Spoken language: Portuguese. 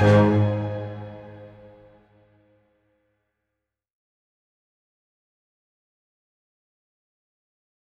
Música